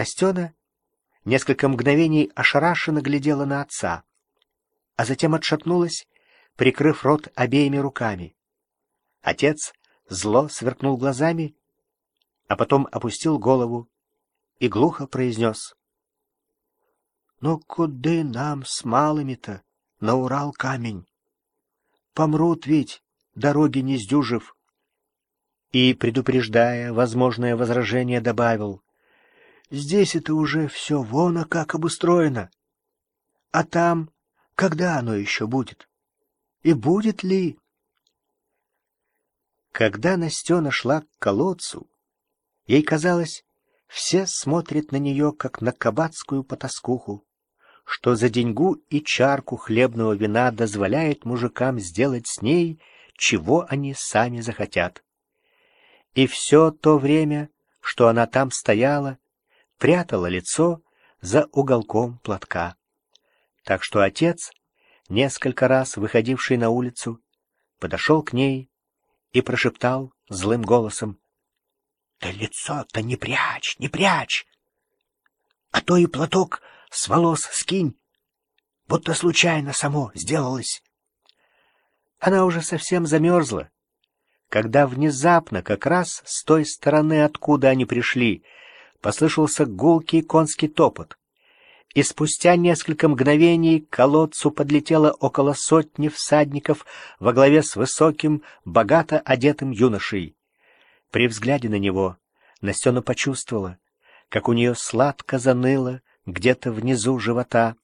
Настена несколько мгновений ошарашенно глядела на отца, а затем отшатнулась, прикрыв рот обеими руками. Отец зло сверкнул глазами, а потом опустил голову и глухо произнес. — Ну куды нам с малыми-то на Урал камень? Помрут ведь, дороги не сдюжив. И, предупреждая возможное возражение, добавил. — Здесь это уже все вон, а как обустроено. А там, когда оно еще будет? И будет ли? Когда Настена шла к колодцу, ей казалось, все смотрят на нее, как на кабацкую потаскуху, что за деньгу и чарку хлебного вина дозволяет мужикам сделать с ней, чего они сами захотят. И все то время, что она там стояла, прятала лицо за уголком платка. Так что отец, несколько раз выходивший на улицу, подошел к ней и прошептал злым голосом. — Да лицо-то не прячь, не прячь! А то и платок с волос скинь, будто случайно само сделалось. Она уже совсем замерзла, когда внезапно, как раз с той стороны, откуда они пришли, послышался гулкий конский топот и спустя несколько мгновений к колодцу подлетело около сотни всадников во главе с высоким, богато одетым юношей. При взгляде на него Настена почувствовала, как у нее сладко заныло где-то внизу живота,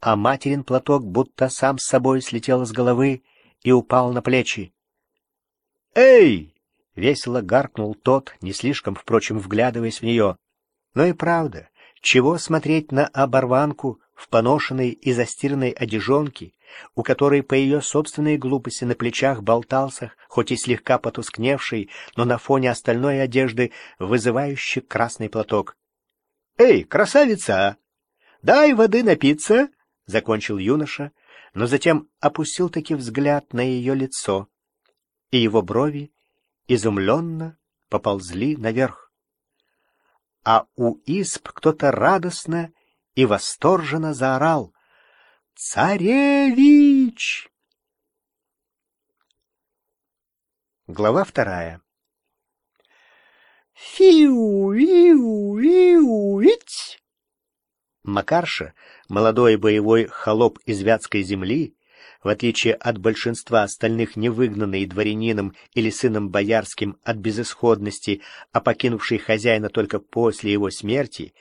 а материн платок будто сам с собой слетел с головы и упал на плечи. «Эй!» — весело гаркнул тот, не слишком, впрочем, вглядываясь в нее. Но и правда, чего смотреть на оборванку в поношенной и застиранной одежонке, у которой по ее собственной глупости на плечах болтался, хоть и слегка потускневший, но на фоне остальной одежды вызывающий красный платок. — Эй, красавица! Дай воды напиться! — закончил юноша, но затем опустил таки взгляд на ее лицо, и его брови изумленно поползли наверх а у исп кто-то радостно и восторженно заорал «Царевич!». Глава вторая «Фиу, виу, виу, вить!» Макарша, молодой боевой холоп из Вятской земли, в отличие от большинства остальных не выгнанный дворянином или сыном боярским от безысходности, а покинувший хозяина только после его смерти,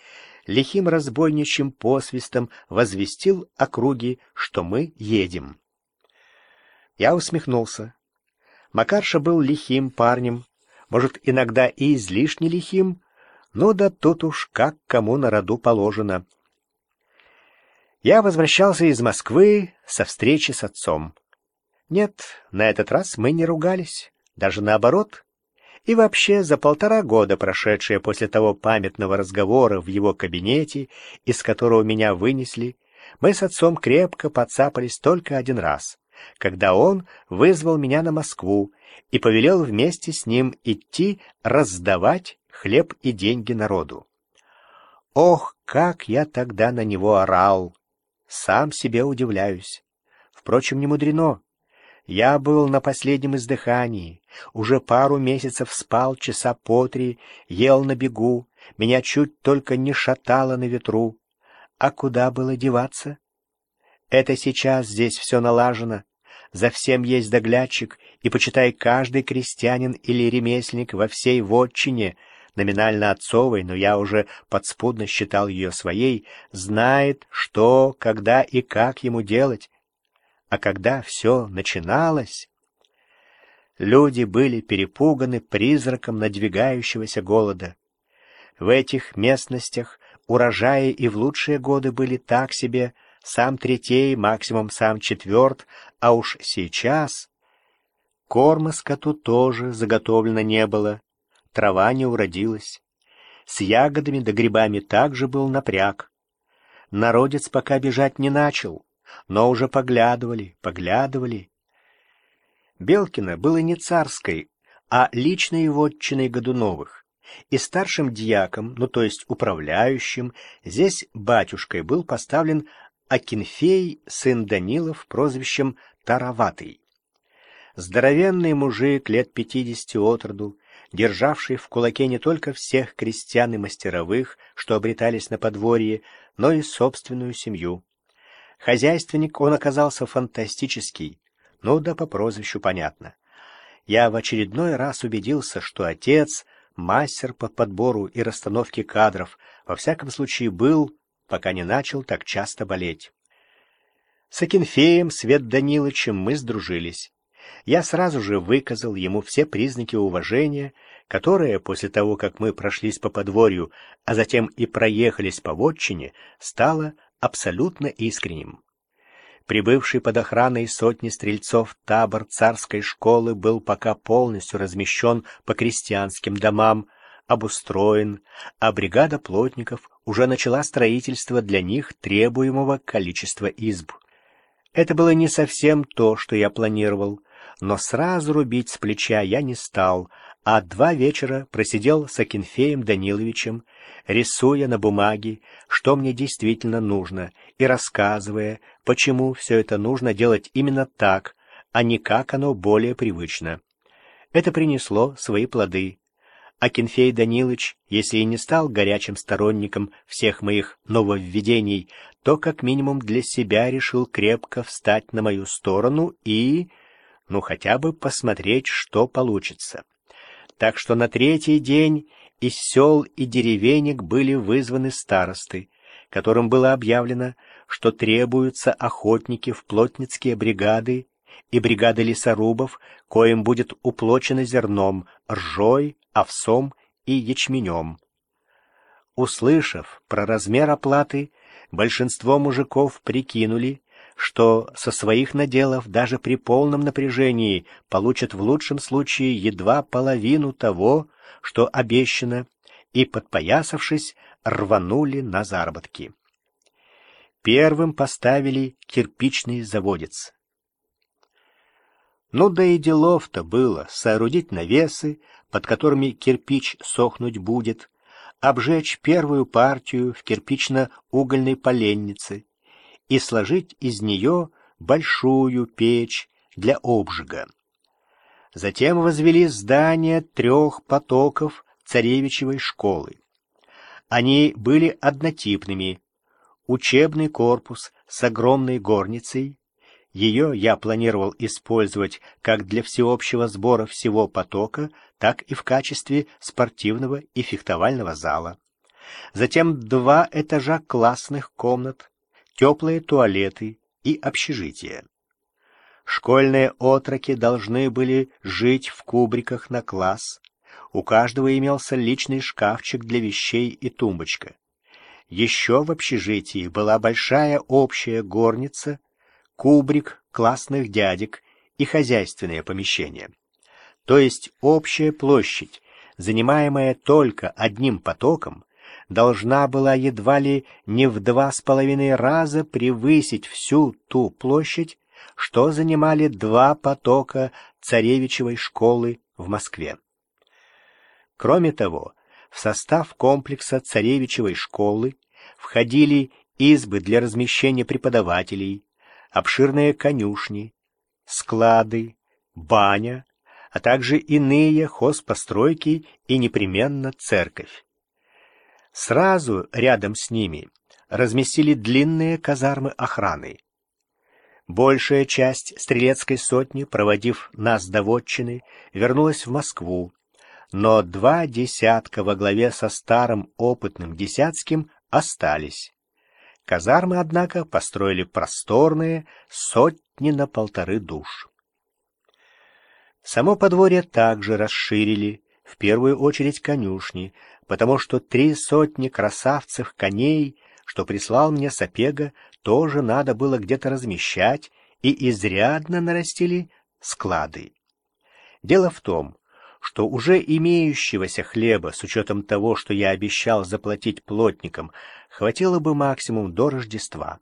лихим разбойничьим посвистом возвестил округе, что мы едем. Я усмехнулся. Макарша был лихим парнем, может, иногда и излишне лихим, но да тут уж как кому на роду положено. Я возвращался из Москвы со встречи с отцом. Нет, на этот раз мы не ругались, даже наоборот. И вообще, за полтора года, прошедшие после того памятного разговора в его кабинете, из которого меня вынесли, мы с отцом крепко подцапались только один раз, когда он вызвал меня на Москву и повелел вместе с ним идти раздавать хлеб и деньги народу. Ох, как я тогда на него орал! Сам себе удивляюсь. Впрочем, не мудрено. Я был на последнем издыхании, уже пару месяцев спал часа по три, ел на бегу, меня чуть только не шатало на ветру. А куда было деваться? Это сейчас здесь все налажено, за всем есть доглядчик, и, почитай, каждый крестьянин или ремесленник во всей вотчине — номинально отцовой, но я уже подспудно считал ее своей, знает, что, когда и как ему делать. А когда все начиналось... Люди были перепуганы призраком надвигающегося голода. В этих местностях урожаи и в лучшие годы были так себе, сам третей, максимум сам четверт, а уж сейчас... Корма скоту тоже заготовлено не было, трава не уродилась. С ягодами да грибами также был напряг. Народец пока бежать не начал, но уже поглядывали, поглядывали. Белкино было не царской, а личной вотчиной Годуновых, и старшим дьяком, ну то есть управляющим, здесь батюшкой был поставлен Акинфей, сын Данилов, прозвищем Тароватый. Здоровенный мужик лет пятидесяти от роду, державший в кулаке не только всех крестьян и мастеровых, что обретались на подворье, но и собственную семью. Хозяйственник он оказался фантастический, ну да по прозвищу понятно. Я в очередной раз убедился, что отец — мастер по подбору и расстановке кадров, во всяком случае был, пока не начал так часто болеть. С Акинфеем Свет Данилычем мы сдружились. Я сразу же выказал ему все признаки уважения, которое, после того, как мы прошлись по подворью, а затем и проехались по вотчине, стало абсолютно искренним. Прибывший под охраной сотни стрельцов табор царской школы был пока полностью размещен по крестьянским домам, обустроен, а бригада плотников уже начала строительство для них требуемого количества изб. Это было не совсем то, что я планировал, но сразу рубить с плеча я не стал, а два вечера просидел с Акинфеем Даниловичем, рисуя на бумаге, что мне действительно нужно, и рассказывая, почему все это нужно делать именно так, а не как оно более привычно. Это принесло свои плоды. Акинфей Данилович, если и не стал горячим сторонником всех моих нововведений, то как минимум для себя решил крепко встать на мою сторону и ну хотя бы посмотреть, что получится. Так что на третий день из сел и деревенек были вызваны старосты, которым было объявлено, что требуются охотники в плотницкие бригады и бригады лесорубов, коим будет уплочено зерном, ржой, овсом и ячменем. Услышав про размер оплаты, большинство мужиков прикинули, что со своих наделов даже при полном напряжении получат в лучшем случае едва половину того, что обещано, и, подпоясавшись, рванули на заработки. Первым поставили кирпичный заводец. Ну да и делов-то было соорудить навесы, под которыми кирпич сохнуть будет, обжечь первую партию в кирпично-угольной поленнице, и сложить из нее большую печь для обжига. Затем возвели здание трех потоков царевичевой школы. Они были однотипными. Учебный корпус с огромной горницей. Ее я планировал использовать как для всеобщего сбора всего потока, так и в качестве спортивного и фехтовального зала. Затем два этажа классных комнат, теплые туалеты и общежития. Школьные отроки должны были жить в кубриках на класс. У каждого имелся личный шкафчик для вещей и тумбочка. Еще в общежитии была большая общая горница, кубрик классных дядек и хозяйственное помещение. То есть общая площадь, занимаемая только одним потоком, должна была едва ли не в два с половиной раза превысить всю ту площадь, что занимали два потока царевичевой школы в Москве. Кроме того, в состав комплекса царевичевой школы входили избы для размещения преподавателей, обширные конюшни, склады, баня, а также иные хозпостройки и непременно церковь. Сразу рядом с ними разместили длинные казармы охраны. Большая часть стрелецкой сотни, проводив нас до Вотчины, вернулась в Москву, но два десятка во главе со старым опытным десятским остались. Казармы, однако, построили просторные, сотни на полторы душ. Само подворье также расширили, в первую очередь конюшни, потому что три сотни красавцев коней, что прислал мне Сапега, тоже надо было где-то размещать, и изрядно нарастили склады. Дело в том, что уже имеющегося хлеба, с учетом того, что я обещал заплатить плотникам, хватило бы максимум до Рождества.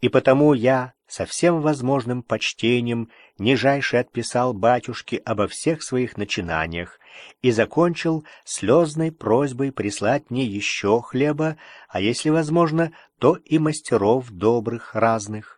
И потому я со всем возможным почтением нижайше отписал батюшке обо всех своих начинаниях и закончил слезной просьбой прислать мне еще хлеба, а если возможно, то и мастеров добрых разных.